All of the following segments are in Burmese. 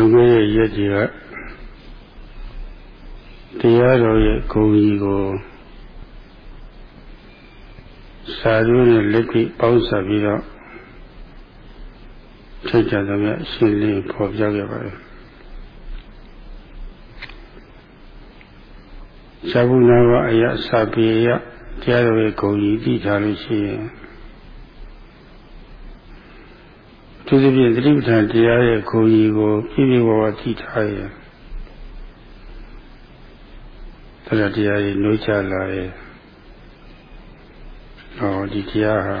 လူငယ်ရဲ့ရက်ကြီးကတရားတော်ရဲ့ဂုဏ်ကြီးကိုစာရိုးနဲ့လက်ပြီးပေါင်းစပ်ပြီးတော့ထိတ်ကြသမျှရှင်းလင်းဖော်ပြခဲ့ပါတယ်။ဇာဘူးနာကအယစာပေယတရားတော်ရဲ့ဂုဏ်ကြီးသိထားလို့ရှိရင် သူသဖြင့်သတိပဋ္ဌာန်တရားရဲ့ဂုဏ်ကြီးကိုပြည့်ပြည့်ဝဝသိထားရင်တရားတရားကြီးနှိုးချလာရဲ့ဟောဒီတရားဟာ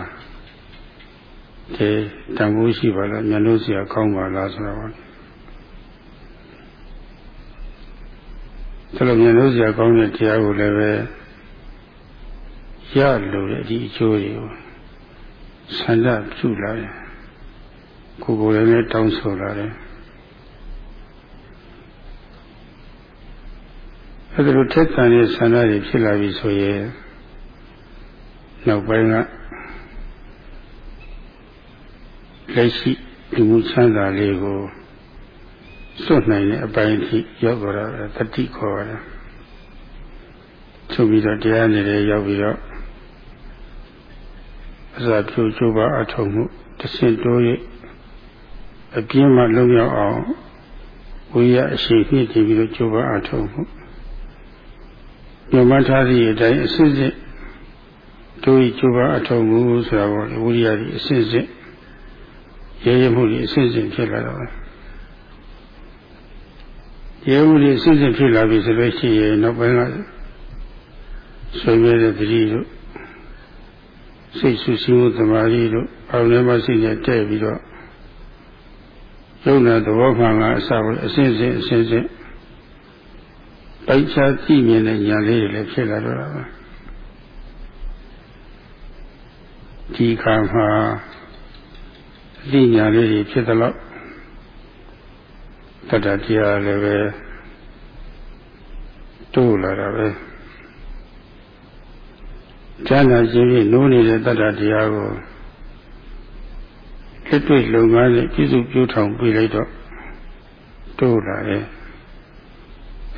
ဒီတန်ဖိုးရှိပါလားမျက်နှာစရာကောင်းပါလားဆိုတော့ဒါလိုမျက်နှာစရာကောင်းတဲ့တရားကိုလည်းပဲရလို့တဲ့ဒီအကျိုးတွေကိုဆန္ဒပြုလာတယ် ကိုယ်ကိုယ်လည်းတောင်းဆိုလာတယ်အဲဒါလိုထက်သန်တဲ့ဆန္ဒတွေဖြစ်လာပြီဆိုရင်နောက်ပိုင်းကလက်ရှိဒီမှုချမ်းသာလေးကိုစွတ်နိုင်တဲ့အပိုင်းအထိရောက်သွားတာတတိခေါ်ရတယ်ချုပ်ပြီးတော့တရားနေတဲ့ရောက်ပြီးတော့အစာဖြိုးချိုးပါအထုံမှုတဆင့်တိုး၍ အပြင်းမှလုံရောက်အောင်ဝိရအရှိဖြည့်တည်ပြီးတော့ချိုးပါအထုံမှုညမထားသည့်အတိုင်းအစစ်စစ်တို့ဤကျိုးပါအထုံမှုဆိုတာပေါ့ဝိရိယကြီးအစစ်စစ်ရဲရဲမှုကြီးအစစ်စစ်ဖြစ်လာတော့ရဲမှုကြီးအစစ်စစ်ဖြစ်လာပြီဆိုလို့ရှိရင်နောက်ပိုင်းကဆွေးနွေးတဲ့တတိတို့စိတ်ဆူဆီးမှုသမာဓိတို့အောင်လည်းမရှိနဲ့တဲ့ပြီးတော့ ယုံနာသဘောမှန်ကအစပေါ်အစစ်စစ်အစစ်စစ်ပိုက်ချကြည့်မြင်တဲ့ညာလေးတွေလည်းဖြစ်လာတော့တာပါဒီခါမှာအသိညာလေးတွေဖြစ်သလောက်တတတရားလည်းပဲတိုးလာတာပဲဉာဏ်နာခြင်းဖြင့်နိုးနေတဲ့တတတရားကို လက်တွေ့လုံငန်းနဲ့ပြည့်စုံပြိုးထောင်ပြလိုက်တော့တိုးလာတယ်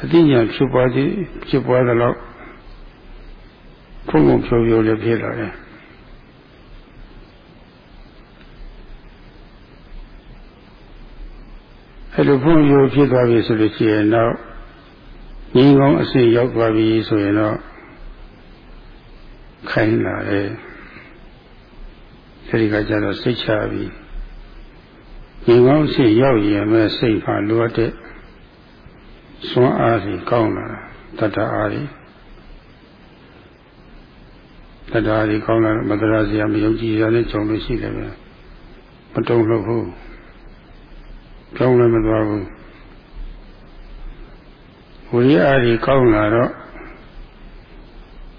အသိဉာဏ်ဖြစ်ပွားခြင်းဖြစ်ပွားသလောက်ဖုံဖုံဖြိုးဖြိုးလည်းဖြစ်လာတယ်အဲ့လိုဖုံဖြိုးဖြစ်သွားပြီဆိုလို့ရှိရင်တော့ငြိမ်းကောင်းအစစ်ရောက်သွားပြီဆိုရင်တော့ခိုင်းလာတယ် အဲဒီကကျတော့စိတ်ချပြီငြိမ်းကောင်းအစစ်ရောက်ရင်မဲ့စိတ်မှလိုအပ်တဲ့စွမ်းအားကြီးကောင်းလာတတ္တအားကြီးတတ္တအားကြီးကောင်းလာမတရာစရာမယုံကြည်ရနဲ့ကြုံလို့ရှိတယ်ပဲမတုံ့လို့ဘူးကြောင်းလည်းမသွားဘူးဝိရိယအားကြီးကောင်းလာတော့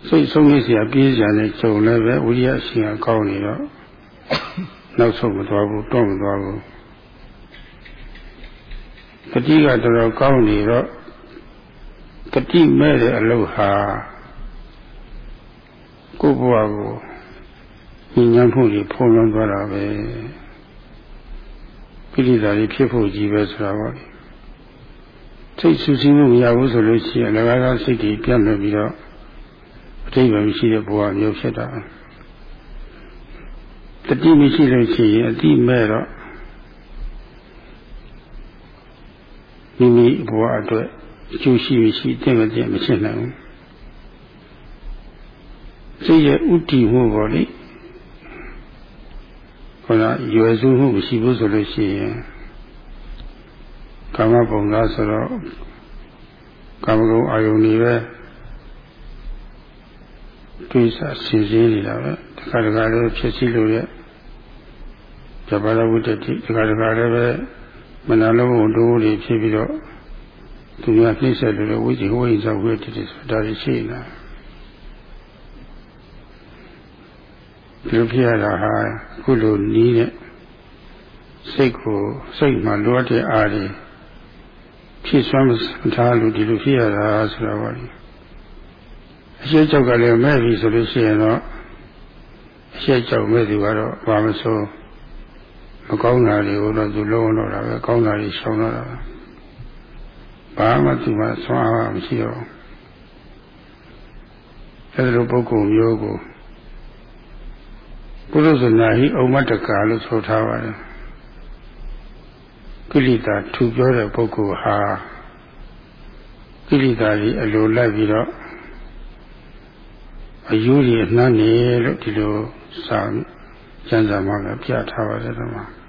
စိတ်ဆုံးရစရာပြေးစရာနဲ့ကြုံလည်းပဲဝိရိယရှင်ကကောင်းနေတော့ နောက်ဆုံးမသွားဘူးတော့မသွားဘူးတတိကတော်တော်ကောင်းနေတော့တတိမဲ့တဲ့အလုပ်ဟာကိုယ့်ဘဝကိုဉာဏ်မှုကြီးဖုံးလွှမ်းသွားတာပဲပိဋိဒါတွေဖြစ်ဖို့ကြီးပဲဆိုတာပေါ့စိတ်ဆူဆီးမှုမရဘူးဆိုလို့ရှိရင်လည်းကားစိတ်ကြီးပြတ်လွတ်ပြီးတော့အတိတ်ပဲမရှိတဲ့ဘဝမျိုးဖြစ်တာ တတိမရှိလို့ရှိရင်အတိမဲ့တော့မိမိဘဝအတွက်အကျိုးရှိမရှိတင့်မတင့်မဖြစ်နိုင်ဘူးစိတ်ရဲ့ဥတည်မှုပေါ်လေခေါ်ရွယ်စုမှုမရှိဘူးဆိုလို့ရှိရင်ကာမပုံသားဆိုတော့ကာမဂုဏ်အာယုန်တွေပဲတွေးစားစီစဉ်နေတာပဲတခါတခါလည်းဖြစ်စီလို့ရဲ့ ဇဘာလဝိတ္တိတခါတခါလည်းပဲမနာလုံးဝတိုးတွေဖြစ်ပြီးတော့သူကနှိမ့်ဆက်လို့ဝိဇ္ဇဝိဇ္ဇဝိတ္တိဆိုတာတွေရှိနေတာဒီလိုဖြစ်ရတာဟာခုလိုနီးတဲ့စိတ်ကိုစိတ်မှလိုအပ်တဲ့အားတွေဖြစ်စွမ်းမထားလို့ဒီလိုဖြစ်ရတာဆိုတော့ပါလေအရှိကြောက်ကလည်းမဲ့ပြီဆိုလို့ရှိရင်တော့အရှိကြောက်မဲ့သူကတော့ဘာမဆို မကောင်းတာတွေကိုတော့သူလုံးတော့တာပဲကောင်းတာတွေရှောင်တော့တာဘာမှသူမှဆွမ်းအားမရှိတော့အဲဒီလိုပုဂ္ဂိုလ်မျိုးကိုပုရုဇနာဟိဩမတကာလို့ဆိုထားပါတယ်ကိလေသာထူပြောတဲ့ပုဂ္ဂိုလ်ဟာကိလေသာကြီးအလိုလိုက်ပြီးတော့အယူကြီးနှမ်းနေလို့ဒီလိုစာကျမ်းစာမှာလည်းပြထားပါတယ်တော့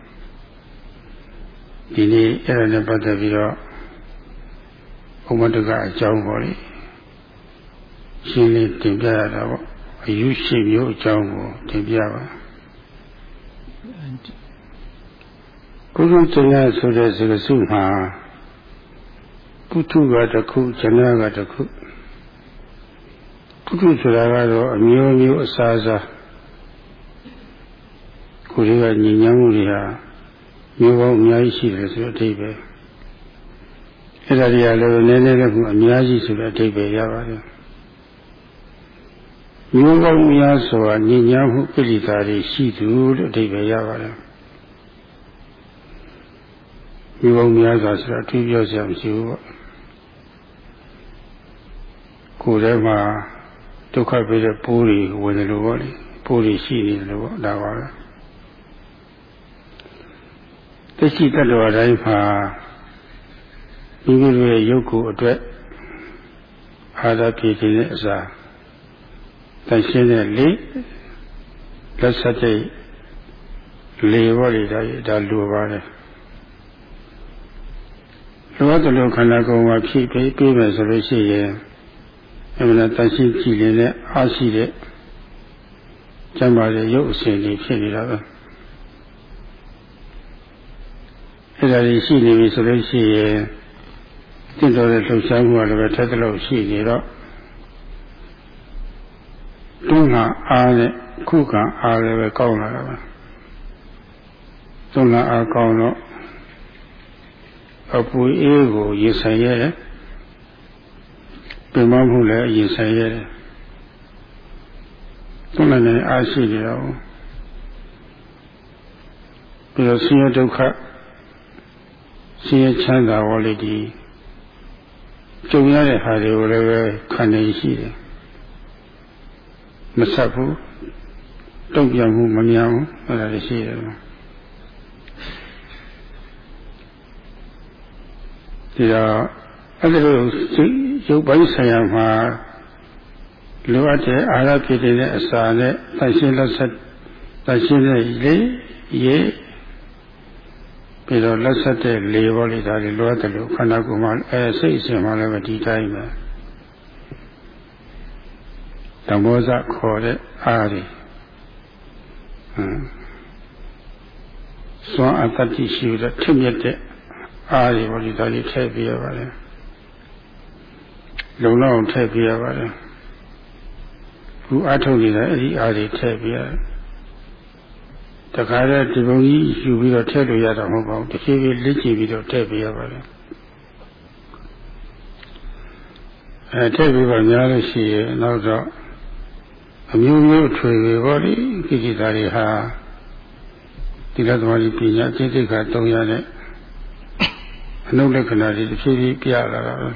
ဒီနေ့အဲ့ဒါနဲ့ပတ်သက်ပြီးတော့ဘုမတကအကြောင်းပေါ့လေရှင်းလင်းတင်ပြရတာပေါ့အယူရှိမျိုးအကြောင်းကိုတင်ပြပါကုသတရားဆိုတဲ့စကားစုမှာပုထုကတစ်ခုဇနကတစ်ခုပုထုဆိုတာကတော့အမျိုးမျိုးအစားအစားကိုယ်တွေကညီညာမှုတွေဟာ မျိုးပေါင်းအများကြီးရှိတယ်ဆိုတဲ့အဓိပ္ပာယ်အဲ့ဒါတွေကလည်းနည်းနည်းလည်းအများကြီးဆိုတဲ့အဓိပ္ပာယ်ရပါတယ်မျိုးပေါင်းများစွာညီညာမှုကိလေသာတွေရှိသူလို့အဓိပ္ပာယ်ရပါတယ်မျိုးပေါင်းများစွာဆိုတာအထူးပြောစရာမရှိဘူးပေါ့ကိုယ်ထဲမှာဒုက္ခပေးတဲ့ပိုးတွေဝင်တယ်လို့ပေါ့လေပိုးတွေရှိနေတယ်လို့ပေါ့ဒါပါပဲ တရှိတတ္တဝါတိုင်းမှာမိမိတို့ရဲ့ရုပ်ကိုယ်အတွက်အာသာပြည့်ခြင်းနဲ့အစားတန်ရှင်းတဲ့လေလက်ဆက်တဲ့လေဘော်တွေဒါဒါလိုပါတယ်လိုအပ်တယ်လို့ခန္ဓာကိုယ်မှာဖြည့်ပေးပေးမယ်ဆိုလို့ရှိရင်အမှန်တန်ရှင်းကြည်လင်တဲ့အားရှိတဲ့ကျမ်းပါတဲ့ရုပ်အစဉ်တွေဖြစ်နေတာပဲ အဲ့ဒါကြီးရှိနေပြီဆိုလို့ရှိရင်တင့်တော်တဲ့လှုပ်ရှားမှုကလည်းပဲထက်သလောက်ရှိနေတော့တွန်းလာအားနဲ့ခုခံအားလည်းပဲကောင်းလာတာပဲတွန်းလာအားကောင်းတော့အပူအေးကိုရင်ဆိုင်ရတယ်ပြင်မမှုလည်းရင်ဆိုင်ရတယ်တွန်းလာနေအားရှိနေတော့ပြီးတော့ဆင်းရဲဒုက္ခ ဆင်းရဲချမ်းသာဝေါ်လေးဒီကြုံရတဲ့ဟာတွေကိုလည်းပဲခံနေရှိတယ်မဆက်ဘူးတုံ့ပြန်မှုမများဘူးအဲ့ဒါရှိတယ်ဒီတော့အဲ့ဒီလိုရုပ်ပိုင်းဆိုင်ရာမှာလိုအပ်တဲ့အာရဖြစ်တဲ့အစာနဲ့တန်ရှင်းလက်ဆက်တန်ရှင်းတဲ့လေရေ ပြီးတော့လက်ဆက်တဲ့လေဘောလေးဒါတွေလိုအပ်တယ်လို့ခန္ဓာကိုယ်မှာအဲစိတ်အစဉ်မှာလည်းဒီတိုင်းပဲဓမ္မောဇခေါ်တဲ့အားတွေဟမ်စွမ်းအတ္တိရှိတဲ့ထင်မြက်တဲ့အားတွေဘောလေးဒါလေးထည့်ပြရပါတယ်လုံလောက်ထည့်ပြရပါတယ်ခုအထုတ်နေတဲ့အဲ့ဒီအားတွေထည့်ပြရတယ် တခါတည်းဒီပုံကြီးယူပြီးတော့ထည့်လို့ရတာမဟုတ်ပါဘူးတစ်ဖြည်းဖြည်းလက်ကြည့်ပြီးတော့ထည့်ပေးရပါတယ်အဲထည့်ပြီးတော့များလို့ရှိရင်နောက်တော့အမျိုးမျိုးထွေတွေပေါ့လေကိစ္စတွေဟာသီလသမာဓိပညာစိတ်သိက္ခာ၃ရတဲ့အနုလက္ခဏာတွေတစ်ဖြည်းဖြည်းပြလာတာပဲ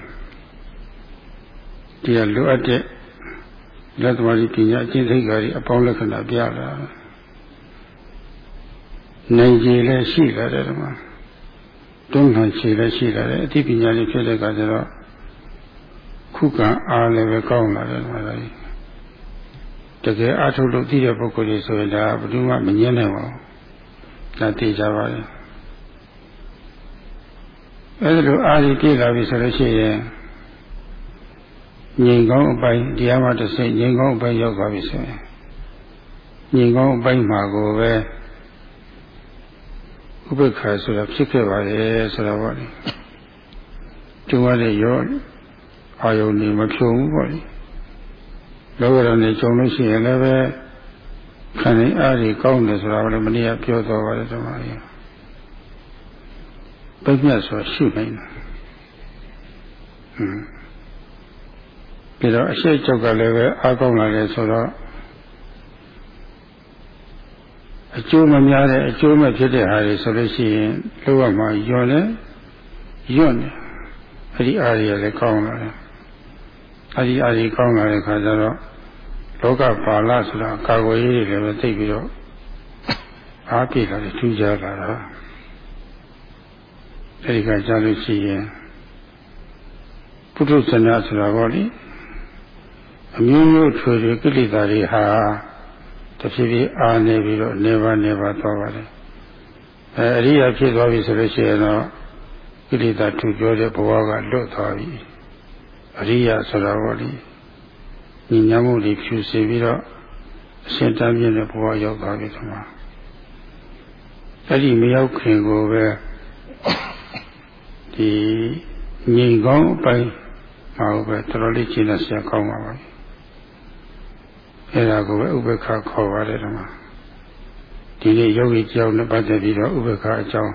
ဒီကလိုအပ်တဲ့သီလသမာဓိပညာစိတ်သိက္ခာတွေအပေါင်းလက္ခဏာပြလာတာ နိုင်ကြလည်းရှိလာတယ်ဒီမှာတွန်းလှန်ခြေလည်းရှိလာတယ်အသိပညာလေးဖြစ်တဲ့အခါကျတော့ခုခံအားလည်းပဲကောင်းလာတယ်ဒီမှာလည်းတကယ်အထုတ်လို့သိတဲ့ပုဂ္ဂိုလ်ကြီးဆိုရင်ဒါဘယ်သူမှမငြင်းနိုင်ပါဘူးဒါသိကြပါလေအဲဒီလိုအားကြီးပြည့်လာပြီဆိုလို့ရှိရင်ငြိမ်ကောင်းအပိုင်းတရားမှတစ်စိတ်ငြိမ်ကောင်းအပိုင်းရောက်သွားပြီဆိုရင်ငြိမ်ကောင်းအပိုင်းမှာကိုပဲ ဥပ္ပခါဆိုတာဖြစ်ခဲ့ပါလေဆိုတာပေါ့လေကျုံရတဲ့ရောအာယုန်နေမဖြုံဘူးပေါ့လေလောကဓာတ်နဲ့ကြုံလို့ရှိရင်လည်းပဲခံနေအားကြီးကောင်းတယ်ဆိုတာလည်းမနေ့ကပြောတော်ပါတယ်ဒီမှာကြီးပြည့်မြတ်ဆိုရှိနိုင်တယ်ဟွန်းပြီးတော့အရှိတ်ကြောက်ကလည်းပဲအားကောင်းလာတယ်ဆိုတော့ အကျိုးမများတဲ့အကျိုးမဲ့ဖြစ်တဲ့ဟာတွေဆိုလို့ရှိရင်လောကမှာယွန်းလဲယွန်းတယ်အဲ့ဒီအားရလည်းကောင်းလာတယ်အဲ့ဒီအားကြီးကောင်းလာတဲ့ခါကျတော့လောကပါဠဆိုတာကာကွယ်ရေးတွေလည်းပဲသိပြီးတော့အားပြည့်လာတယ်ထူးခြားလာတာအဲ့ဒီကကြားလို့ရှိရင်ပုထုဇဏဆိုတာပေါ့လေအမျိုးမျိုးထွေထွေကိလေသာတွေဟာ တဖြည်းဖြည်းအားနေပြီးတော့နေပါနေပါသွားပါတယ်အဲအရိယာဖြစ်သွားပြီဆိုလို့ရှိရင်တော့ကိလေသာထူပြောတဲ့ဘဝကလွတ်သွားပြီအရိယာဆိုတာပေါ့လေညီညာမှုတွေဖြူစေပြီးတော့အရှင်တန်းပြည့်တဲ့ဘဝရောက်သွားပြီဒီမှာအဲ့ဒီမရောက်ခင်ကိုပဲဒီငြိမ်ကောင်းအပိုင်းမှာပဲတော်တော်လေးရှင်းလက်ဆရာကောင်းပါပါ အဲ့ဒါကိုပဲဥပ္ပခခေါ်ပါတယ်ဒီမှာဒီနေ့ယောဂီကြောင်းနဲ့ပတ်သက်ပြီးတော့ဥပ္ပခအကြောင်း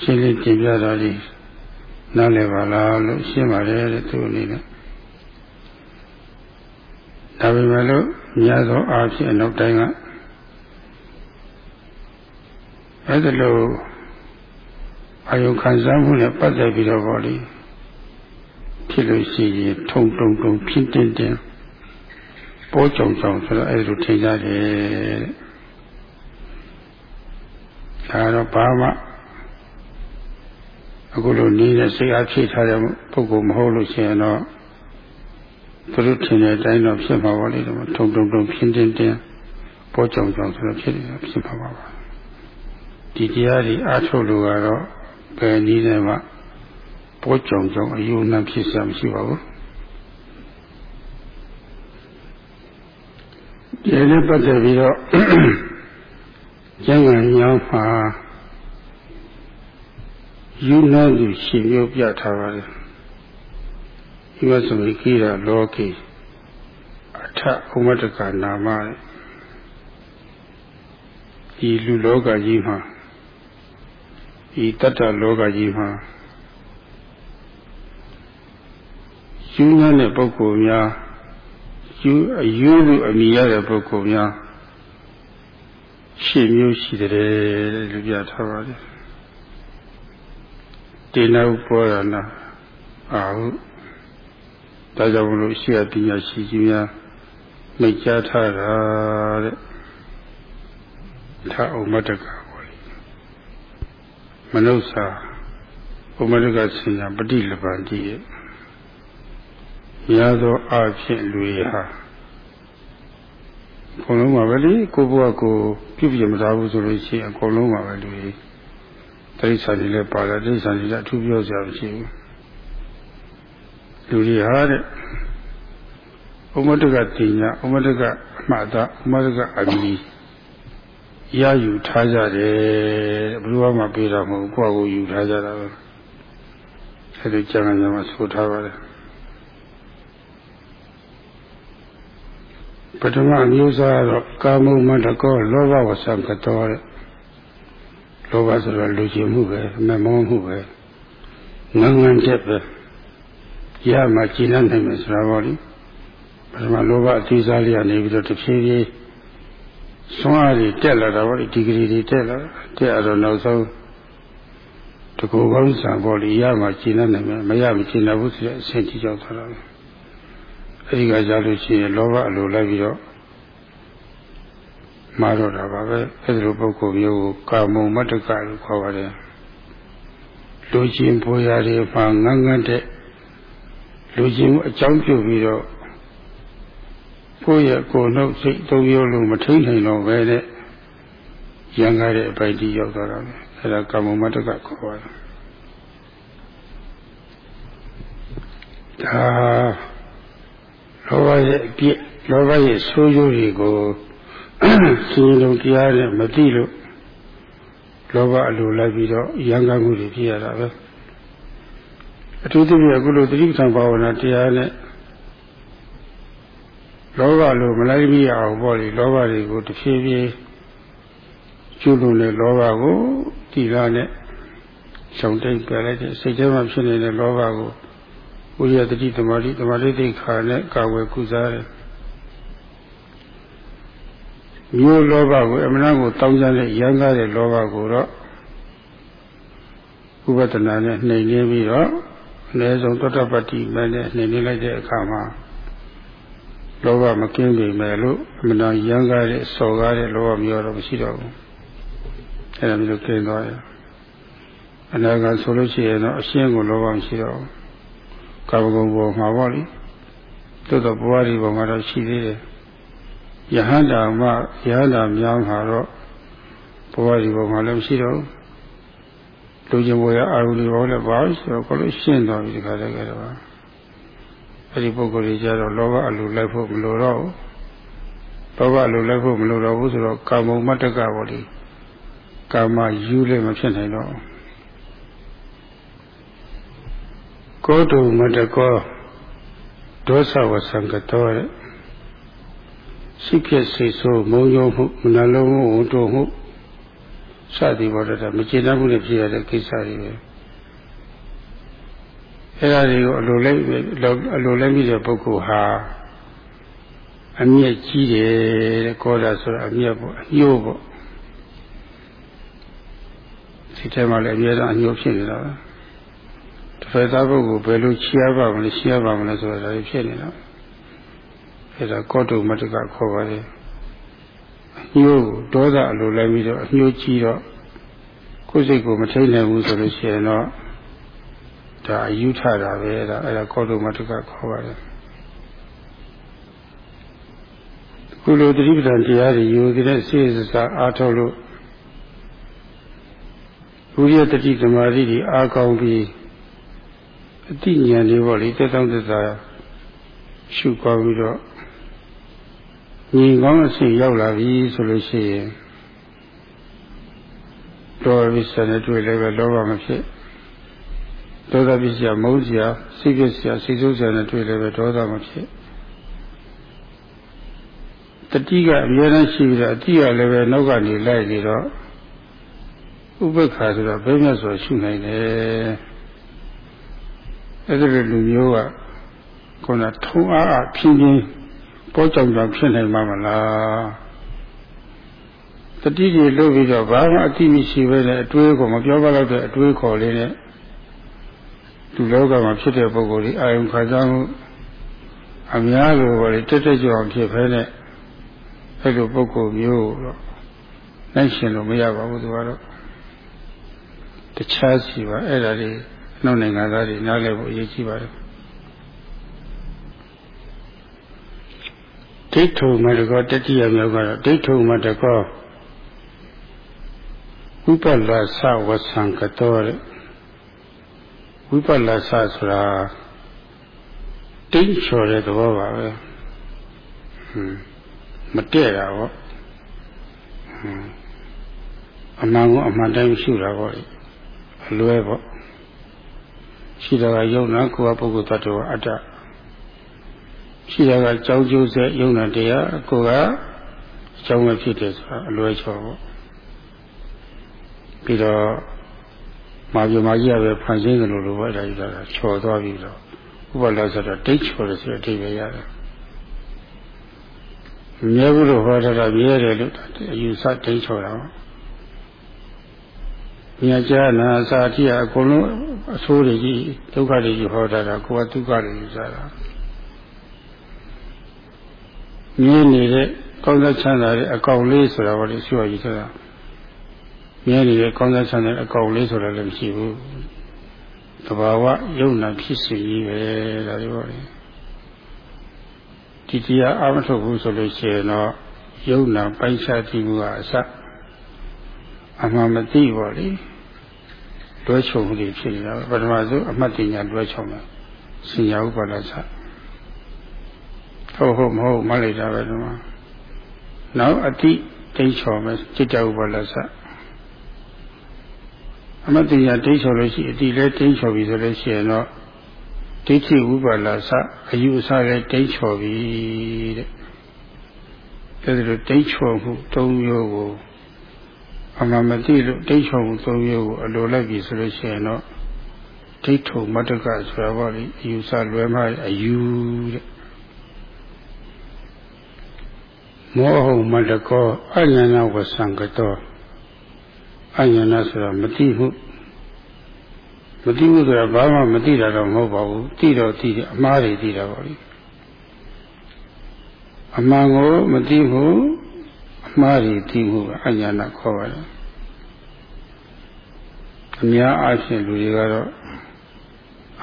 ရှင်းလင်းတင်ပြတာလေးနားလည်ပါလားလို့ရှင်းပါတယ်တဲ့သူအနေနဲ့ဒါပေမဲ့လို့များသောအားဖြင့်အနောက်တိုင်းကအဲ့ဒါလို့အာယုခံစားမှုနဲ့ပတ်သက်ပြီးတော့ဗောလေဖြစ်လို့ရှိရင်ထုံတုံတုံဖြစ်တင်တင် ပေါ်ကြုံကြုံဆိုတော့အဲ့လိုထင်ကြတယ်ဒါတော့ဘာမှအခုလိုနေတဲ့စိတ်အားဖြည့်ထားတဲ့ပုဂ္ဂိုလ်မဟုတ်လို့ရှိရင်တော့သူတို့ထင်တဲ့အတိုင်းတော့ဖြစ်မှာပါလေတော့ထုံထုံထုံဖြစ်တင်တင်ပေါ်ကြုံကြုံဆိုတော့ဖြစ်နေတာဖြစ်မှာပါပါဒီတရားတွေအားထုတ်လို့ကတော့ဘယ်နည်းနဲ့မှပေါ်ကြုံကြုံအယူနှံဖြစ်စရာမရှိပါဘူး ဒီနဲ့ပတ်သက်ပြီးတော့ကျမ်းဂန်ညောင်းမှာယူနာသူရှင်မျိုးပြထားပါတယ်ဒီမှာဆိုရင်ကိရလောကိအထဥမတကနာမဒီလူလောကကြီးမှာဒီတတ္တလောကကြီးမှာယူနာတဲ့ပုဂ္ဂိုလ်များ ယူအယူလူအမိရတဲ့ပုဂ္ဂိုလ်များရှင်းမျိုးရှိတယ်လို့ပြထားပါတယ်တင်နောက်ပေါ်ရနာအာဟုဒါကြောင့်မလို့ရှိရပညာရှိကြီးများမိတ်ကြားထားတာတဲ့ထာဥမတ္တကပေါ်လေမနုဿာဥမတ္တကဆင်ညာပฏิလပံကြည့်ရဲ့ ရာသောအဖြစ်လူရဟာအကုန်လုံးပါပဲလေကိုဘုရားကိုပြုပြမသားဘူးဆိုလို့ရှိရင်အကုန်လုံးပါပဲလူကြီးတိရစ္ဆာန်တွေလည်းပါလာတိရစ္ဆာန်တွေလည်းအထူးပြောစရာမရှိဘူးလူတွေဟာတဲ့ဥမတကတင်ညာဥမတကအမှတ်သားဥမတကအမီရယူထားကြတယ်ဘယ်လိုမှပြေးတာမဟုတ်ကိုယ့်ကိုယူထားကြတာပဲအဲဒီကျမ်းဂန်မှာဆိုထားပါတယ် ပထမမျိုးစားတော့ကာမုမတကောလောဘဝဆံကတော်တဲ့လောဘဆိုတော့လူချင်မှုပဲမမောမှုပဲငန်းငန်းချက်ပဲရမှကျင့်နိုင်မယ်ဆိုတာပေါ့လေပထမလောဘအသေးစားလေးကနေပြီးတော့တဖြည်းဖြည်းဆွမ်းအားတွေတက်လာတာပေါ့လေဒီဂရီတွေတက်လာတက်အတော့နောက်ဆုံးတကူကောင်းစံပေါ့လေရမှကျင့်နိုင်မယ်မရမကျင့်နိုင်ဘူးဆိုတဲ့အဆင့်ကြီးရောက်သွားတာပဲ အဲဒီကကြားလို့ရှိရင်လောဘအလိုလိုက်ပြီးတော့မှားတော့တာပါပဲအဲဒီလိုပုဂ္ဂိုလ်မျိုးကိုကာမုံမတ္တကလို့ခေါ်ပါတယ်လူချင်းပေါ်ရာတွေမှာငန်းငန်းတဲ့လူချင်းအကြောင်းပြုပြီးတော့ကိုယ့်ရဲ့ကိုယ်နှုတ်စိတ်သုံးရုပ်လုံးမထိန်နိုင်တော့ပဲတဲ့ရံကားတဲ့အပိုက်ကြီးရောက်သွားတာပဲအဲဒါကာမုံမတ္တကခေါ်ပါတယ်ဒါ လောဘရဲ့အပြစ်လောဘရဲ့ဆိုးကျိုးတွေကိုရှင်လုံးတရားနဲ့မသိလို့လောဘအလိုလိုက်ပြီးတော့ရံကားမှုတွေဖြစ်ရတာပဲအထူးသဖြင့်အခုလိုသတိပဋ္ဌာန်ဘာဝနာတရားနဲ့လောဘလိုမလိုက်မိအောင်ပေါ့လေလောဘတွေကိုတစ်ဖြည်းဖြည်းကျွလွန်တဲ့လောဘကိုတိလာနဲ့ရှောင်တိတ်ပြလိုက်တဲ့စိတ်ထဲမှာဖြစ်နေတဲ့လောဘကို ဝိရတတိသမာဓိသမာဓိသိခါနဲ့ကာဝယ်ကုစားတယ်မျိုးလောဘကိုအမှန်တကိုတောင်းကြတဲ့ရံကားတဲ့လောဘကိုတော့ဥပဒနာနဲ့နှိမ်နေပြီးတော့အနည်းဆုံးသောတပတ္တိမဲ့နဲ့နှိမ်နေလိုက်တဲ့အခါမှာလောဘမကင်းပြီမဲ့လို့အမှန်တရံကားတဲ့စော်ကားတဲ့လောဘမျိုးတော့မရှိတော့ဘူးအဲ့ဒါမျိုးကင်းသွားတယ်အနာဂတ်ဆိုလို့ရှိရင်တော့အရှင်းကိုလောဘမရှိတော့ဘူး ကာမဂုဏ်ပေါ်မှာပေါ့လေသို့တော့ဘဝဒီပေါ်မှာတော့ရှိသေးတယ်ယဟန္တာမယဟန္တာများမှာတော့ဘဝဒီပေါ်မှာလည်းမရှိတော့ဘူးလူချင်းဘဝရအာရုံတွေပေါ်လည်းပါဆိုတော့ကိုလို့ရှင်းသွားပြီဒီခါတည်းကတော့အဲ့ဒီပုဂ္ဂိုလ်တွေကြတော့လောဘအလိုလိုက်ဖို့မလိုတော့ဘူးလောဘအလိုလိုက်ဖို့မလိုတော့ဘူးဆိုတော့ကာမုံမတ္တကပေါ့လေကာမယူလည်းမဖြစ်နိုင်တော့ ကောတုမတ္တကောဒေါသဝဆံကတော်တဲ့စိတ်ဖြစ်စိတ်ဆိုးမုံရုံမှုမနှလုံးမှုဝန်တိုမှုစသည်ပေါ်တော့မကျေနပ်မှုနဲ့ဖြစ်ရတဲ့ကိစ္စတွေပဲအဲဒါတွေကိုအလိုလိုက်အလိုလိုက်မိတဲ့ပုဂ္ဂိုလ်ဟာအမျက်ကြီးတယ်တဲ့ကောတာဆိုတာအမျက်ပေါ့အညှို့ပေါ့ဒီထဲမှာလည်းအမြဲတမ်းအညှို့ဖြစ်နေတာပဲတစ် ဖက်သားပုဂ္ဂိုလ်ဘယ်လိုချီးရပါမလဲချီးရပါမလဲဆိုတာဒါဖြစ်နေတာအဲဒါကောတုမတ္တကခေါ်ပါလေအညှို့ဒေါသအလိုလိုက်ပြီးတော့အညှို့ကြီးတော့ကိုယ်စိတ်ကိုမထိန်နိုင်ဘူးဆိုလို့ရှိရင်တော့ဒါအယူထတာပဲဒါအဲဒါကောတုမတ္တကခေါ်ပါတယ်ခုလိုတတိပဒံတရားတွေယူတဲ့စိစစအားထုတ်လို့ဘုရားတတိသမာဓိတွေအားကောင်းပြီး အတိညာတွေပေါ့လေတက်တောင့်တက်တာရှုကောင်းပြီးတော့ညီကောင်းအစီရောက်လာပြီဆိုလို့ရှိရင်တော်ပြီစတဲ့တွေ့လည်းပဲလောဘမဖြစ်ဒေါသဖြစ်စရာမုန်းစရာစိတ်ဖြစ်စရာစိတ်ဆိုးစရာနဲ့တွေ့လည်းပဲဒေါသမဖြစ်တတိကအများအားရှိပြီးတော့အတိကလည်းပဲနောက်ကနေလိုက်နေတော့ဥပ္ပခါဆိုတော့ဘယ်မြတ်ဆိုရှုနိုင်တယ် အဲ့ဒီလူမျိုးကခုနထုံအားအဖြင်းဖြင်းပေါ်ကြောင်ကြောင်ဖြစ်နိုင်မှာမလားတတိကြီးလို့ပြီးတော့ဘာမှအတိမရှိပဲနဲ့အတွေးကိုမပြောပါတော့တဲ့အတွေးခေါ်လေးနဲ့လူလောကမှာဖြစ်တဲ့ပုံကိုယ်ကြီးအာယုံခါးစားမှုအများလိုပဲတက်တက်ကြွအောင်ဖြစ်ဖဲနဲ့အဲ့လိုပုံကိုယ်မျိုးတော့နိုင်ရှင်လို့မရပါဘူးသူကတော့တခြားစီပါအဲ့ဒါလေး နှုတ်နိုင်ငံသားတွေနားလည်ဖို့အရေးကြီးပါတယ်ဒိဋ္ဌုမတကောတတိယမြောက်ကတော့ဒိဋ္ဌုမတကောဝိပလသဝဆံကတော်တဲ့ဝိပလသဆိုတာတိတ်ချော်တဲ့သဘောပါပဲဟွန်းမတည့်တာပေါ့ဟွန်းအမှန်ကိုအမှန်တိုင်းရှုတာပေါ့အလွဲပေါ့ ရှိတာကယုံနာကိုယ်ကပုဂ္ဂိုလ်တ attva အတ္တရှိတာကကြောင်းကျိုးဆက်ယုံနာတရားကိုယ်ကအကြောင်းပဲဖြစ်တယ်ဆိုတာအလွဲချော်ပေါ့ပြီးတော့မာပြမာကြီးကပဲဖန်ဆင်းတယ်လို့လိုပဲဒါကြီးကချော်သွားပြီးတော့ဥပလာဆိုတော့ဒိတ်ချော်တယ်ဆိုတဲ့အဓိပ္ပာယ်ရတယ်မြဲဘူးလို့ဟောတာမြဲတယ်လို့အယူဆဒိတ်ချော်တာမြတ်ကြားနာစာတိအကုန်လုံး အဆိုးတွေကြီးဒုက္ခတွေကြီးဟောတာကိုယ်ကဒုက္ခတွေယူဆတာမြင်နေတဲ့ကောင်းသောချမ်းသာတဲ့အကောင်လေးဆိုတာဘာလို့ပြောရည်ဆိုတာမြင်နေတဲ့ကောင်းသောချမ်းသာတဲ့အကောင်လေးဆိုတာလည်းမရှိဘူးတဘာဝယုံနာဖြစ်စီကြီးပဲဒါတွေပေါ့လေဒီတရားအမထုတ်ဘူးဆိုလို့ရှိရင်တော့ယုံနာပိုက်ခြားတိမှုကအစအမှန်မသိပါလေ တွဲချုံမှုတွေဖြစ်နေတာပထမဆုံးအမှတ်တင်ညာတွဲချုံတယ်စင်ညာဥပါဒသဟုတ်ဟုတ်မဟုတ်မှတ်လိုက်တာပဲဒီမှာနောက်အတိတိတ်ချော်မယ်จิตဥပါဒသအမှတ်တင်ညာတိတ်ချော်လို့ရှိအတိလည်းတိတ်ချော်ပြီဆိုလို့ရှိရင်တော့ဒိဋ္ဌိဥပါဒသအယူအဆလည်းတိတ်ချော်ပြီတဲ့အဲဒီလိုတိတ်ချော်မှု၃မျိုးကို အမှန်မသိလို့ဒိဋ္ဌုံသုံးမျိုးကိုအလိုလိုက်ပြီဆိုလို့ရှိရင်တော့ဒိဋ္ဌုံမတ္တကဆိုတာပေါ့လေအယူဆလွဲမှားအယူတဲ့မောဟုမတကောအညာနာဝဆံကတောအညာနာဆိုတာမတိမှုမတိမှုဆိုတာဘာမှမတိတာတော့မဟုတ်ပါဘူးတိတော့တိတယ်အမှားတွေတိတာပါလိအမှန်ကိုမတိဘူး အမှားတွေတိမှုအညာနာခေါ်ပါတယ်အများအားဖြင့်လူတွေကတော့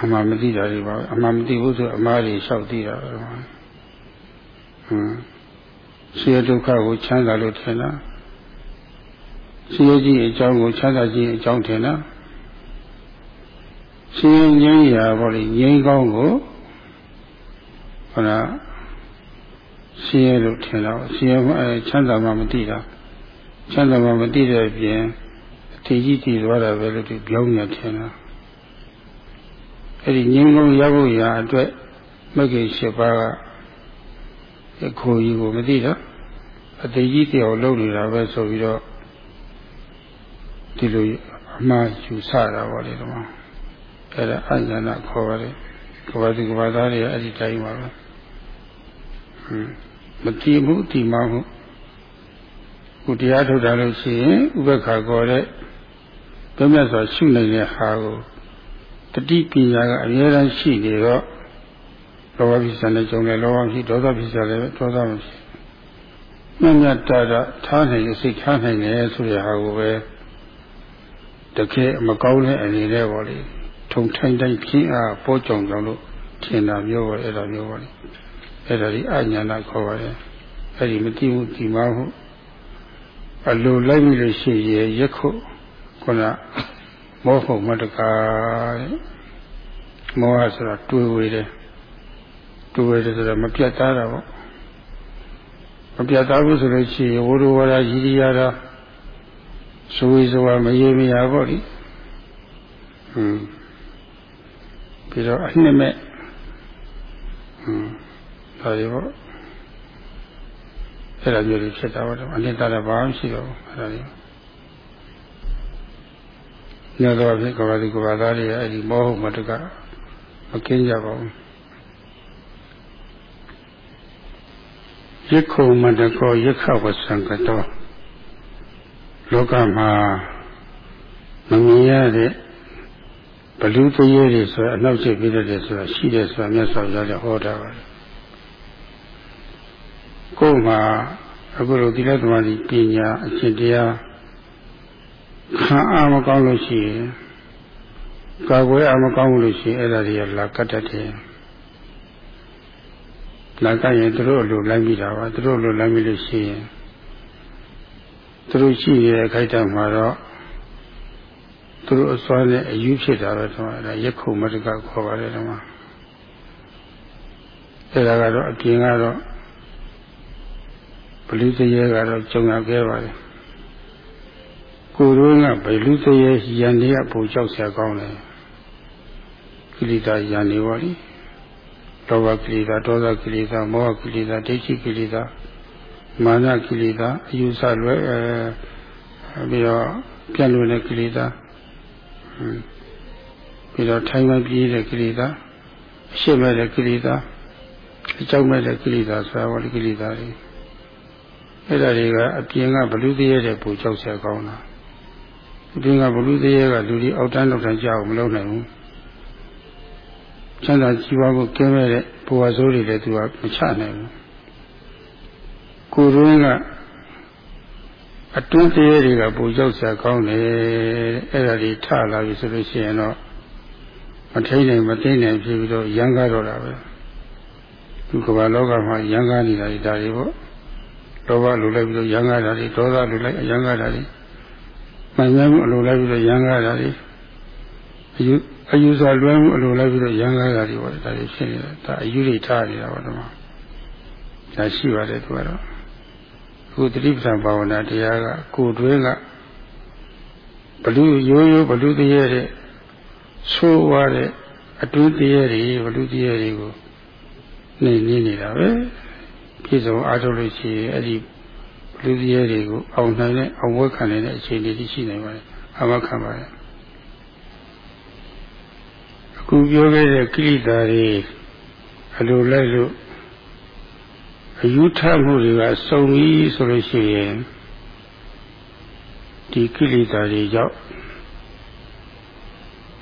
အမှန်မသိတာတွေပါအမှန်မသိဘူးဆိုအမှားတွေလျှောက်သိတာပဲဟမ်ဆင်းရဲဒုက္ခကိုချမ်းသာလို့ထင်တာဆင်းရဲကြီးအကြောင်းကိုချမ်းသာခြင်းအကြောင်းထင်တာဆင်းရဲငြိမ်းရာပေါ့လေငြိမ်းကောင်းကိုဟောလား ဆင်းရဲလို့ထင်တော့ဆင်းရဲအဲချမ်းသာမှမသိတာချမ်းသာမှမသိတဲ့အပြင်အထည်ကြီးတည်သွားတာပဲလို့ဒီပြောင်းရထင်တာအဲ့ဒီငြိမ်းကောင်းရဖို့ရာအတွက်မဂ္ဂင်၈ပါးကခိုးကြီးကိုမသိတော့အသေးကြီးတယောက်လုံးနေတာပဲဆိုပြီးတော့ဒီလိုအမှားယူဆတာပေါ့လေဒီမှာအဲ့ဒါအညာနာခေါ်ပါတယ်ကဘာတိကဘာသားတွေအဲ့ဒီတိုင်းပါပဲဟွန်း မကြည့်ဘူးဒီမှာမှုခုတရားထုတ်တာလို့ရှိရင်ဥပ္ပခါခေါ်တဲ့ဘုမြတ်စွာရှုနိုင်တဲ့ဟာကိုတတိပညာကအများအားရှိနေတော့လောဘဖြစ်စတဲ့ကြုံတယ်လောဘဖြစ်ဒေါသဖြစ်စတဲ့ဒေါသမရှိမြတ်မြတ်တာတာထားနိုင်စိတ်ထားနိုင်တယ်ဆိုရဟာကိုပဲတကယ်မကောင်းတဲ့အနေနဲ့ပေါ့လေထုံထိုင်းတိုင်းဖြစ်အားပေါ်ကြောင်ကြောင်လို့ထင်တာမျိုးပေါ့အဲ့ဒါမျိုးပေါ့လေ အဲ့ဒါဒီအညာနာခေါ်ပါတယ်အဲ့ဒီမတိမှုဒီမှာဟုတ်အလိုလိုက်ပြီလို့ရှိရင်ရက်ခုခုနမောဟုမတကာမောဟဆိုတာတွေးဝေးတယ်တွေးဝေးတယ်ဆိုတာမပြတ်သားတာပေါ့မပြတ်သားဘူးဆိုလို့ရှိရင်ဝိရဝရရည်ရည်ရတာဆိုဝေဆိုဝါမရေမရပေါ့လေဟွန်းပြီးတော့အနှစ်မဲ့ဟွန်း ဒါတွေပေါ့အဲ့ဒါမျိုးတွေဖြစ်တာပေါ့အနှစ်တရဘာမှရှိတော့အဲ့ဒါတွေညတော့ဖြစ်ကဘာဒီကဘာသားတွေအဲ့ဒီမောဟုမတကမကင်းကြပါဘူးယက္ခုမတကောယက္ခဝဆံကတောလောကမှာမမြင်ရတဲ့ဘလူတရေတွေဆိုအနောက်ကျပြတဲ့ဆိုတာရှိတယ်ဆိုတာမြတ်စွာဘုရားလည်းဟောတာပါ ကိုယ်မှာအခုလိုသီလသမာဓိပညာအကျင့်တရားခံအားမကောင်းလို့ရှိရင်ကာကွယ်အားမကောင်းလို့ရှိရင်အဲ့ဒါတွေကလာကတ်တတ်တယ်လာကရင်သူတို့လိုလိုက်မိတာပါသူတို့လိုလိုက်မိလို့ရှိရင်သူတို့ရှိနေတဲ့ခိုက်တံမှာတော့သူတို့အစွမ်းနဲ့အယူဖြစ်တာပဲတော့အဲရက်ခုမတကခေါ်ပါတယ်တော့အဲဒါကတော့အပြင်ကတော့ဘ လူစရဲကတော့ကြုံရခဲ့ပါတယ်ကိုယ်တို့ကဘလူစရဲရန်တွေကပူကြောက်ဆရာကောင်းတယ်ကိလေသာရန်တွေပါလိလောဘကိလေသာဒေါသကိလေသာမောဟကိလေသာဒိဋ္ဌိကိလေသာမာနကိလေသာအယူဆလွဲအဲပြီးတော့ပြတ်လွယ်တဲ့ကိလေသာပြီးတော့ထိုင်မှပြေးတဲ့ကိလေသာအရှိမဲ့တဲ့ကိလေသာအကြောက်မဲ့တဲ့ကိလေသာဆိုတာဘာလဲကိလေသာတွေ အဲ့ဒါတွေကအပြင်ကဘလူသေးရတဲ့ပူကြောက်ဆရာကောင်းတာအပြင်ကဘလူသေးရကလူတွေအောက်တန်းလောက်တန်းကြောက်မလုပ်နိုင်ဘူးချမ်းသာကြီးပွားဖို့ကင်းမဲ့တဲ့ဘဝဆိုးတွေလည်းသူကမချနိုင်ဘူးကိုယ်ရင်းကအတွင်းသေးတွေကပူကြောက်ဆရာကောင်းတယ်အဲ့ဒါတွေထလာပြီဆိုလို့ရှိရင်တော့မထိန်နိုင်မသိနိုင်ဖြစ်ပြီးတော့ရန်ကားတော့တာပဲသူကဘာလောကမှာရန်ကားနေတာဒါတွေပေါ့ လောဘလိုလိုက်ပြီးတော့ရန်ကားတာတွေဒေါသလိုလိုက်ရန်ကားတာတွေမှန်မှန်မှုအလိုလိုက်ပြီးတော့ရန်ကားတာတွေအယူအယူစွာလွဲမှုအလိုလိုက်ပြီးတော့ရန်ကားတာတွေပေါ့ဒါတွေဖြစ်နေတာဒါအယူတွေထားနေတာပေါ့တော့ဒါရှိပါတယ်သူကတော့ခုတတိပ္ပံဘာဝနာတရားကကိုယ်တွင်းကဘလူရိုးရိုးဘလူတရေတဲ့ဆိုးွားတဲ့အတွင်းတရေတွေဘလူတရေတွေကိုနေနေနေတာပဲ ပြည့်စုံအားထုတ်လို့ရှိရင်အဲ့ဒီလူစည်းတွေကိုအောင်နိုင်တဲ့အောင်ဝဲခံနိုင်တဲ့အခြေအနေတွေရှိနိုင်ပါတယ်အမခံပါတယ်အခုပြောခဲ့တဲ့ကိလေသာတွေအလိုလိုက်လို့အအယူထမှုတွေကစုံပြီးဆိုလို့ရှိရင်ဒီကိလေသာတွေကြောင့်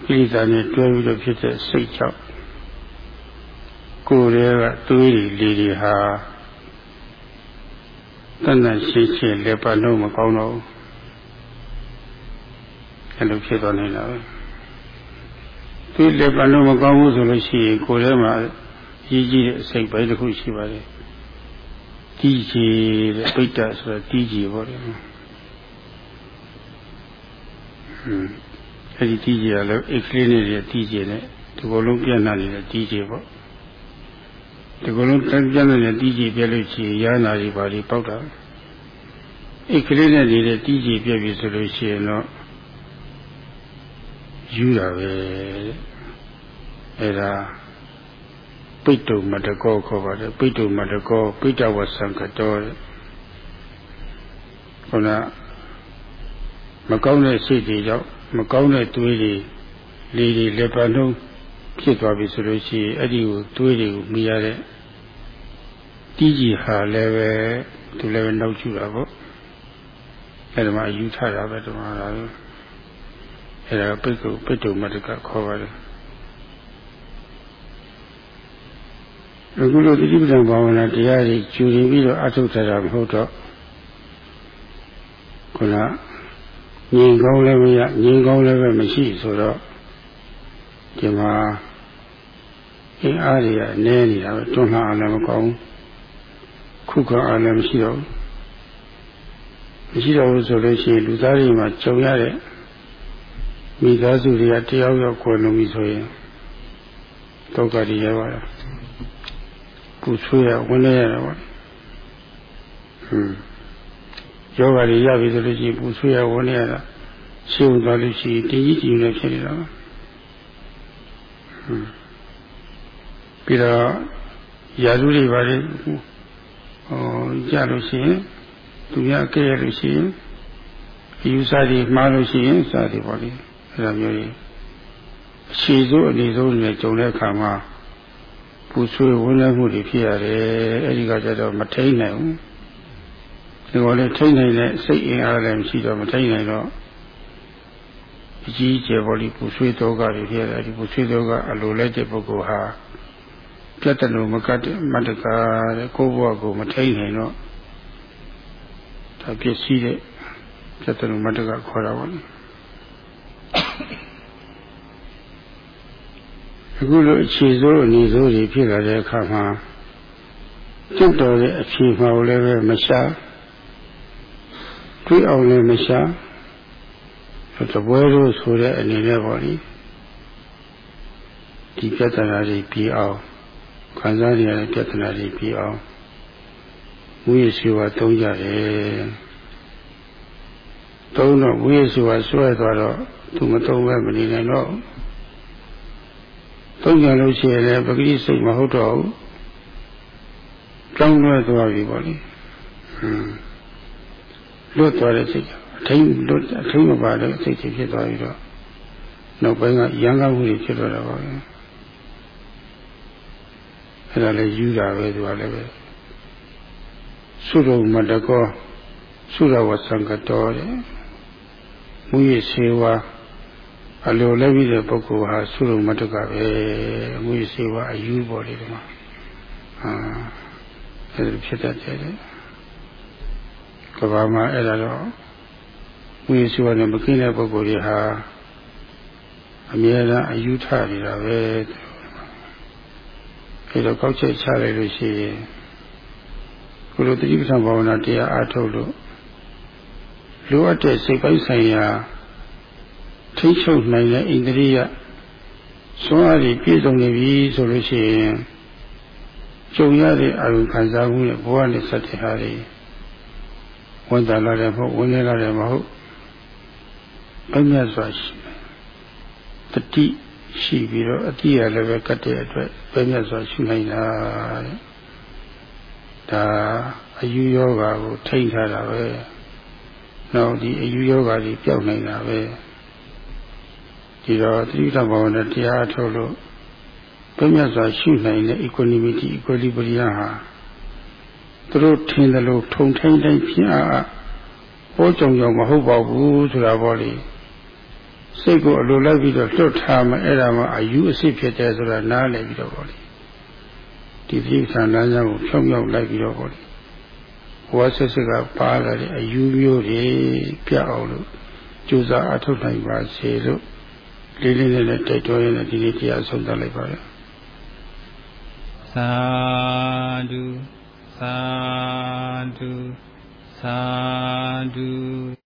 ကိလေသာနဲ့တွဲပြီးတော့ဖြစ်တဲ့စိတ်ကြောင့်ကိုယ်ရဲ့ကသွေးတွေလေတွေဟာ တဏ္ဍရှိရှိလက်ပါလုံးမကောင်းတော့ဘူးအဲ့လိုဖြစ်သွားနေတာပဲသွေးလက်ပါလုံးမကောင်းဘူးဆိုလို့ရှိရင်ကိုယ်ထဲမှာကြီးကြီးတဲ့အစိတ်ပိုင်းတစ်ခုရှိပါတယ်တီးကြီးတဲ့ပိဋကဆိုတာတီးကြီးပေါ့လေဟွန်းအဲ့ဒီတီးကြီးကလည်းအိတ်ကလေးနဲ့တီးကြီးနဲ့ဒီကုလုံးပြန့်လာနေတဲ့တီးကြီးပေါ့ ဒီကုလုံးပြန့်နေတဲ့တီးကြီးပြက်လို့ရှိရင်ရာနာတွေပါပြီးပေါက်တာအိတ်ကလေးနဲ့နေတဲ့တီးကြီးပြက်ပြီဆိုလို့ရှိရင်တော့ယူတာပဲအဲ့ဒါပိတ်တုံမတကောခေါ်ပါတယ်ပိတ်တုံမတကောပိဋဝဆံကတော်ခုနမကောင်းတဲ့စိတ်တွေကြောင့်မကောင်းတဲ့တွေးတွေလေတွေလက်ပါနှုံး ဖြစ်သွားပြီဆိုလို့ရှိရင်အဲ့ဒီကိုတွေးတွေကိုမိရတဲ့တီးကြီးဟာလည်းပဲသူလည်းပဲနောက်ကျတာပေါ့အဲ့ဒါမှယူထတာပဲဒီမှာလားအဲ့ဒါပိတ်ကုပိတ်တုံမတကခေါ်ပါတယ်အခုလိုတိတိပ္ပံဘာဝနာတရားတွေကျူရင်ပြီးတော့အထုတ်ထတာမဟုတ်တော့ခုနငြိမ်ကောင်းလည်းမရငြိမ်ကောင်းလည်းပဲမရှိဆိုတော့ ဒီမှာအင်းအားတွေကနည်းနေတာပဲတွန်းလှအားလည်းမကောင်းခုခံအားလည်းမရှိတော့မရှိတော့ဘူးဆိုလို့ရှိရင်လူသားတွေမှာကြုံရတဲ့မိသားစုတွေကတယောက်ယောက်ကိုယ်လုံးပြီဆိုရင်ဒုက္ခတွေရပါလားပူဆွေးရဝင်နေရတာပေါ့ဟွန်းယောဂတွေရပြီဆိုလို့ရှိရင်ပူဆွေးရဝင်နေရတာရှင်းသွားလို့ရှိရင်တင်းကြီးကြီးနဲ့ဖြစ်နေတာပါဟွန်း ပြီးတော့ယာစုတွေပါလေဟောကြလို့ရှိရင်သူရကဲရလို့ရှိရင်ယူစားတွေမှားလို့ရှိရင်စားတွေပေါ့လေအဲ့လိုမျိုးကြီးအခြေစိုးအနေဆုံးနဲ့ကြုံတဲ့အခါမှာပူဆွေးဝန်းလဲမှုတွေဖြစ်ရတယ်အဲဒီကကြတော့မထိန်နိုင်ဘူးဒီလိုလေထိန်နိုင်တဲ့စိတ်အင်အားလည်းမရှိတော့မထိန်နိုင်တော့ အကြီးကျယ်ပေါ်ဒီပူဆွေးသောကတွေဖြစ်ရတယ်ဒီပူဆွေးသောကအလိုလိုက်တဲ့ပုဂ္ဂိုလ်ဟာပြတ်တယ်လို့မကတ်မတကာတဲ့ကိုယ့်ဘဝကိုမထိန်နိုင်တော့ဒါပြည့်စည်တဲ့ပြတ်တယ်လို့မတကာခေါ်တာပါလေအခုလိုအခြေစိုးအနေစိုးတွေဖြစ်လာတဲ့အခါမှာကျွတ်တော်တဲ့အဖြေမှလည်းပဲမရှာတွေးအောင်လည်းမရှာ တပွဲလို့ဆိုတဲ့အနေနဲ့ပေါ့လေဒီပြဿနာတွေပြီးအောင်ခံစားရတဲ့ပြဿနာတွေပြီးအောင်ဝိရှိဝါသုံးကြတယ်သုံးတော့ဝိရှိဝါဆွဲသွားတော့သူမသုံးပဲမနေနိုင်တော့သုံးကြလို့ရှိရင်လည်းပဂိစိတ်မဟုတ်တော့ဘူးကြောင်းလွဲသွားပြီပေါ့လေဟွန်းလွတ်သွားတဲ့စိတ်အ ထိန်လွတ်အထိန်မပါတဲ့စိတ်ကြီးဖြစ်သွားပြီးတော့နောက်ပိုင်းကရံကားမှုတွေဖြစ်တော့တာပါပဲအဲ့ဒါလည်းယူတာပဲသူကလည်းပဲသုရုမတကောသုရဝသံကတော်တဲ့မူရစေဝါအလိုလည်းပြီးတဲ့ပုဂ္ဂိုလ်ဟာသုရုမတ္တကပဲအငွေစေဝအယူပေါ်လေဒီမှာအာအဲ့ဒါဖြစ်တတ်တယ်ကဘာမှာအဲ့ဒါတော့ ငွေစေဝနဲ့မကင်းတဲ့ပုဂ္ဂိုလ်တွေဟာအမြဲတမ်းအယူထနေတာပဲအဲ့တော့ကောက်ချက်ချလိုက်လို့ရှိရင်ကုလိုတိပ္ပံဘာဝနာတရားအားထုတ်လို့လိုအပ်တဲ့စိတ်ပိုင်းဆိုင်ရာထိချုပ်နိုင်တဲ့ဣန္ဒြိယစွမ်းအားတွေပြည့်စုံနေပြီဆိုလို့ရှိရင်ကြုံရတဲ့အာရုံခံစားမှုနဲ့ဘဝနဲ့ဆက်တဲ့ဟာတွေဝန်တာလာတယ်မဟုတ်ဝန်နေလာတယ်မဟုတ် အမြတ်စွာရှိတတိရှိပြီးတော့အတိရလည်းပဲကတ်တဲ့အတွက်ပဲမြတ်စွာရှိနိုင်တာတဲ့ဒါအယူယောဂါကိုထိန်းထားတာပဲနောက်ဒီအယူယောဂါကြီးပျောက်နိုင်တာပဲဒီတော့သတိထားဘာဝနာတရားထုတ်လို့ပြည့်မြတ်စွာရှုနိုင်တဲ့ equanimity equilibrium ဟာသူတို့ထင်တယ်လို့ထုံထိန်တိုင်းဖြစ်အားဟောကြုံကြောင်မဟုတ်ပါဘူးဆိုတာပေါ့လေ စိတ်ကိုအလိုလိုက်ပြီးတော့လွတ်ထားမှအဲ့ဒါမှအယူအစစ်ဖြစ်တယ်ဆိုတာနားလည်ပြီးတော့ပေါ့လေဒီပြိဿာလမ်းကြောင်းကိုဖြောင်းဖြောင်းလိုက်ပြီးတော့ပေါ့လေဘဝဆက်ဆက်ကပါလာတဲ့အယူမျိုးတွေပြအောင်လို့ကြိုးစားအထောက်နိုင်ပါစေလို့လေးလေးနဲ့တိုက်တွန်းရတဲ့ဒီနေ့တရားဆုံးသတ်လိုက်ပါရသာဓုသာဓုသာဓု